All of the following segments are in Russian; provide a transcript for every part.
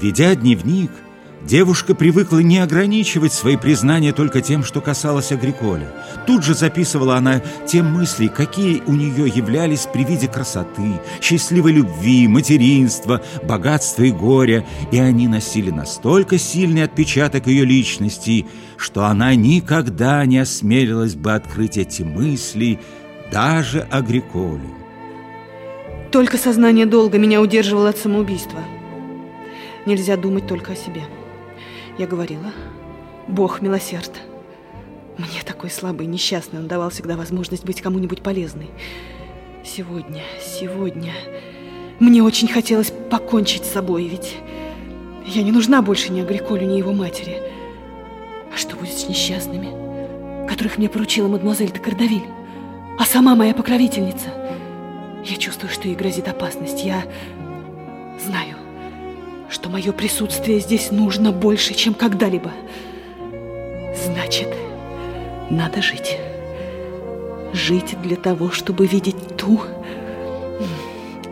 Ведя дневник, девушка привыкла не ограничивать свои признания только тем, что касалось Агриколя. Тут же записывала она те мысли, какие у нее являлись при виде красоты, счастливой любви, материнства, богатства и горя, и они носили настолько сильный отпечаток ее личности, что она никогда не осмелилась бы открыть эти мысли даже Агриколю. Только сознание долга меня удерживало от самоубийства. Нельзя думать только о себе. Я говорила, Бог милосерд. Мне такой слабый несчастный, он давал всегда возможность быть кому-нибудь полезной. Сегодня, сегодня мне очень хотелось покончить с собой, ведь я не нужна больше ни Агриколю, ни его матери. А что будет с несчастными, которых мне поручила мадемуазель де Кардавиль? А сама моя покровительница? Я чувствую, что ей грозит опасность. Я знаю, что мое присутствие здесь нужно больше, чем когда-либо. Значит, надо жить. Жить для того, чтобы видеть ту,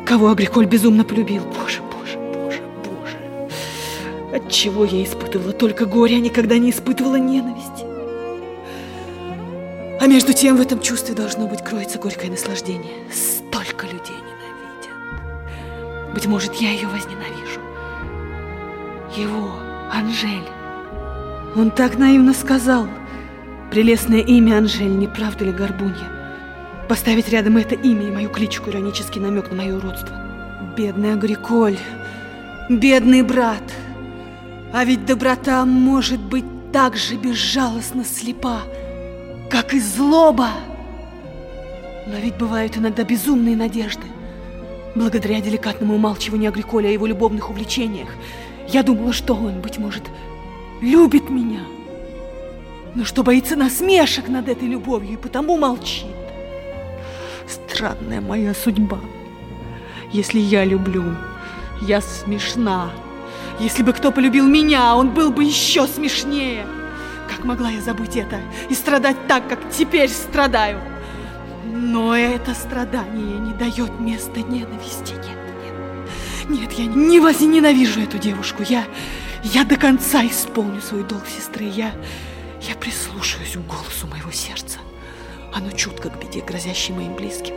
кого Агриколь безумно полюбил. Боже, боже, боже, боже. Отчего я испытывала только горе, а никогда не испытывала ненависти. А между тем в этом чувстве должно быть кроется горькое наслаждение. Столько людей ненавидят. Быть может, я ее возненавижу. Его, Анжель. Он так наивно сказал. Прелестное имя Анжель, не правда ли, Горбунья? Поставить рядом это имя и мою кличку иронический намек на мое уродство. Бедный Агриколь, бедный брат. А ведь доброта может быть так же безжалостно слепа, как и злоба. Но ведь бывают иногда безумные надежды. Благодаря деликатному умалчиванию Агриколя о его любовных увлечениях, я думала, что он, быть может, любит меня. Но что боится насмешек над этой любовью и потому молчит. Странная моя судьба. Если я люблю, я смешна. Если бы кто полюбил меня, он был бы еще смешнее. Как могла я забыть это и страдать так, как теперь страдаю? Но это страдание не дает места ненависти. Нет, нет. Я не возненавижу эту девушку. Я, я до конца исполню свой долг сестры. Я, я прислушаюсь к голосу моего сердца. Оно чутко к беде, грозящей моим близким.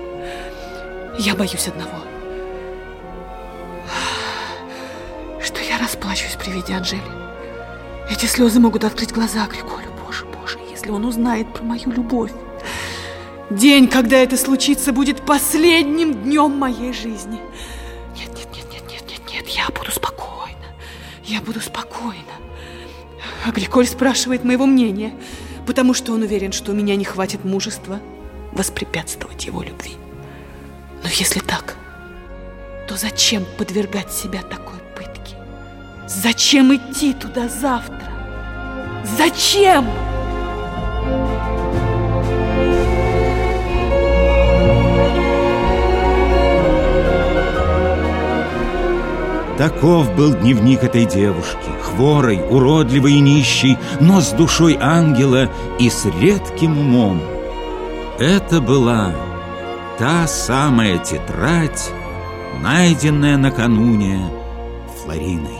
Я боюсь одного. Что я расплачусь при виде Анжели. Эти слезы могут открыть глаза Григорию. Боже, боже, если он узнает про мою любовь. День, когда это случится, будет последним днем моей жизни. Я буду спокойна. Агриколь спрашивает моего мнения, потому что он уверен, что у меня не хватит мужества воспрепятствовать его любви. Но если так, то зачем подвергать себя такой Зачем идти туда завтра? Зачем? Таков был дневник этой девушки, хворой, уродливой и нищей, но с душой ангела и с редким умом. Это была та самая тетрадь, найденная накануне Флориной.